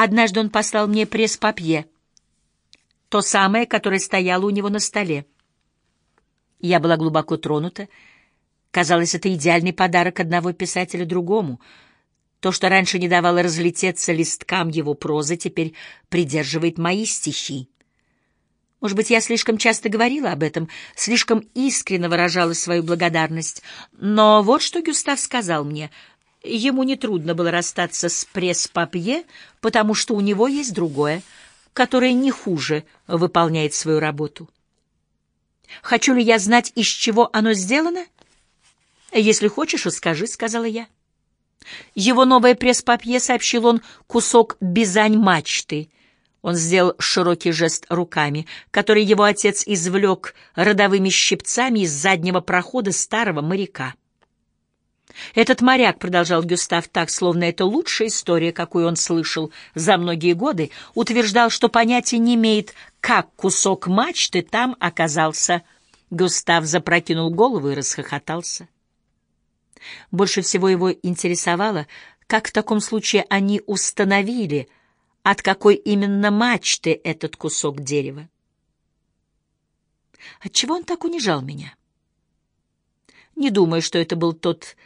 Однажды он послал мне пресс-папье, то самое, которое стояло у него на столе. Я была глубоко тронута. Казалось, это идеальный подарок одного писателя другому. То, что раньше не давало разлететься листкам его прозы, теперь придерживает мои стихи. Может быть, я слишком часто говорила об этом, слишком искренне выражала свою благодарность. Но вот что Гюстав сказал мне. Ему нетрудно было расстаться с пресс-папье, потому что у него есть другое, которое не хуже выполняет свою работу. Хочу ли я знать, из чего оно сделано? Если хочешь, скажи, — сказала я. Его новое пресс-папье, сообщил он, кусок бизань-мачты. Он сделал широкий жест руками, который его отец извлек родовыми щипцами из заднего прохода старого моряка. Этот моряк, — продолжал Гюстав так, словно это лучшая история, какую он слышал за многие годы, утверждал, что понятия не имеет, как кусок мачты там оказался. Гюстав запрокинул голову и расхохотался. Больше всего его интересовало, как в таком случае они установили, от какой именно мачты этот кусок дерева. Отчего он так унижал меня? Не думаю, что это был тот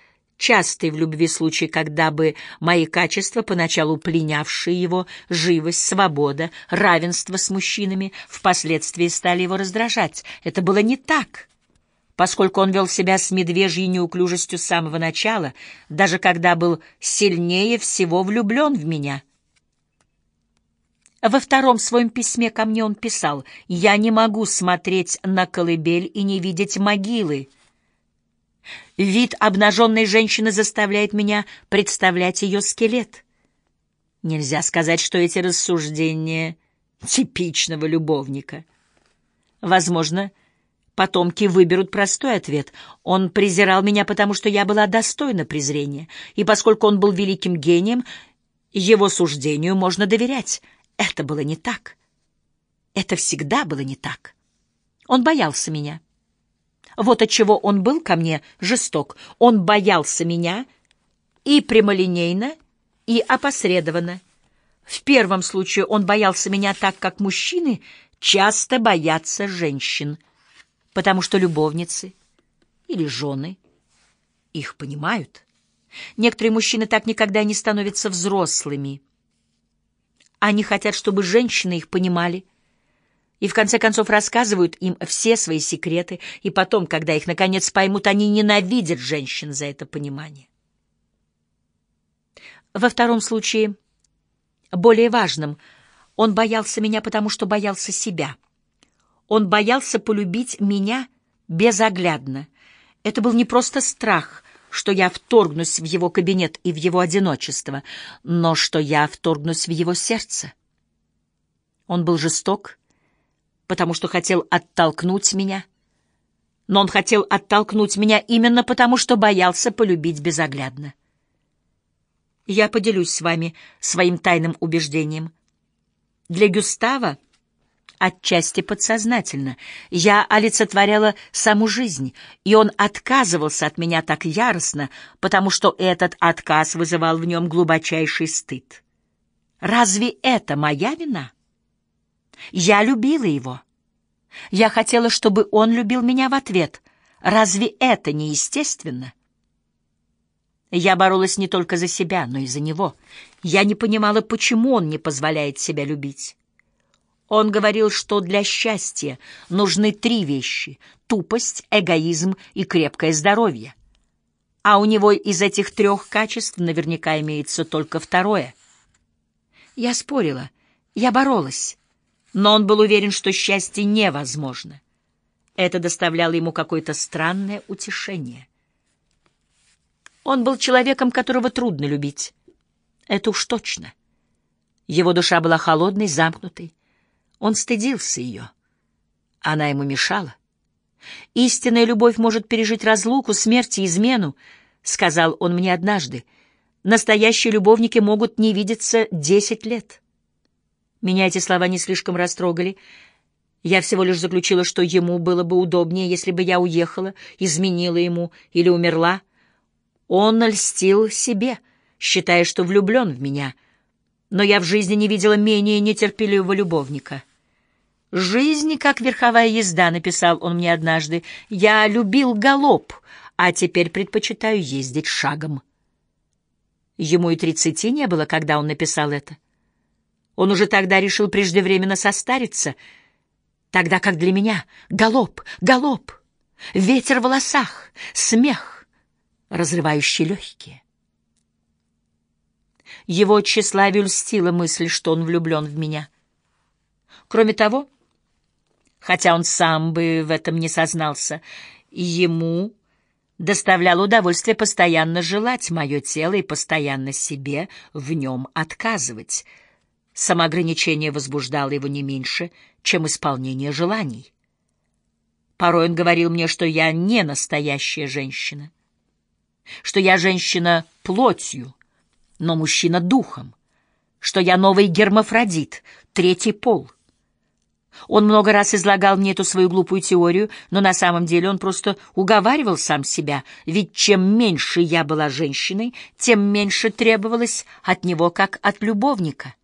частый в любви случай, когда бы мои качества, поначалу пленявшие его, живость, свобода, равенство с мужчинами, впоследствии стали его раздражать. Это было не так, поскольку он вел себя с медвежьей неуклюжестью с самого начала, даже когда был сильнее всего влюблен в меня. Во втором своем письме ко мне он писал «Я не могу смотреть на колыбель и не видеть могилы». Вид обнаженной женщины заставляет меня представлять ее скелет. Нельзя сказать, что эти рассуждения типичного любовника. Возможно, потомки выберут простой ответ. Он презирал меня, потому что я была достойна презрения, и поскольку он был великим гением, его суждению можно доверять. Это было не так. Это всегда было не так. Он боялся меня. Вот отчего он был ко мне жесток. Он боялся меня и прямолинейно, и опосредованно. В первом случае он боялся меня так, как мужчины часто боятся женщин, потому что любовницы или жены их понимают. Некоторые мужчины так никогда не становятся взрослыми. Они хотят, чтобы женщины их понимали, и в конце концов рассказывают им все свои секреты, и потом, когда их наконец поймут, они ненавидят женщин за это понимание. Во втором случае, более важным, он боялся меня, потому что боялся себя. Он боялся полюбить меня безоглядно. Это был не просто страх, что я вторгнусь в его кабинет и в его одиночество, но что я вторгнусь в его сердце. Он был жесток, потому что хотел оттолкнуть меня. Но он хотел оттолкнуть меня именно потому, что боялся полюбить безоглядно. Я поделюсь с вами своим тайным убеждением. Для Гюстава, отчасти подсознательно, я олицетворяла саму жизнь, и он отказывался от меня так яростно, потому что этот отказ вызывал в нем глубочайший стыд. Разве это моя вина? Я любила его. Я хотела, чтобы он любил меня в ответ. Разве это не естественно? Я боролась не только за себя, но и за него. Я не понимала, почему он не позволяет себя любить. Он говорил, что для счастья нужны три вещи — тупость, эгоизм и крепкое здоровье. А у него из этих трех качеств наверняка имеется только второе. Я спорила, я боролась но он был уверен, что счастье невозможно. Это доставляло ему какое-то странное утешение. Он был человеком, которого трудно любить. Это уж точно. Его душа была холодной, замкнутой. Он стыдился ее. Она ему мешала. «Истинная любовь может пережить разлуку, смерть и измену», — сказал он мне однажды. «Настоящие любовники могут не видеться десять лет». Меня эти слова не слишком растрогали. Я всего лишь заключила, что ему было бы удобнее, если бы я уехала, изменила ему или умерла. Он льстил себе, считая, что влюблен в меня. но я в жизни не видела менее нетерпеливого любовника. «Жизнь, как верховая езда», — написал он мне однажды. «Я любил галоп, а теперь предпочитаю ездить шагом». Ему и тридцати не было, когда он написал это. Он уже тогда решил преждевременно состариться, тогда как для меня галоп, галоп, ветер в волосах, смех, разрывающий легкие. Его тщеславию льстила мысль, что он влюблен в меня. Кроме того, хотя он сам бы в этом не сознался, ему доставляло удовольствие постоянно желать мое тело и постоянно себе в нем отказывать. Самоограничение возбуждало его не меньше, чем исполнение желаний. Порой он говорил мне, что я не настоящая женщина, что я женщина плотью, но мужчина духом, что я новый гермафродит, третий пол — он много раз излагал мне эту свою глупую теорию, но на самом деле он просто уговаривал сам себя, ведь чем меньше я была женщиной, тем меньше требовалось от него как от любовника.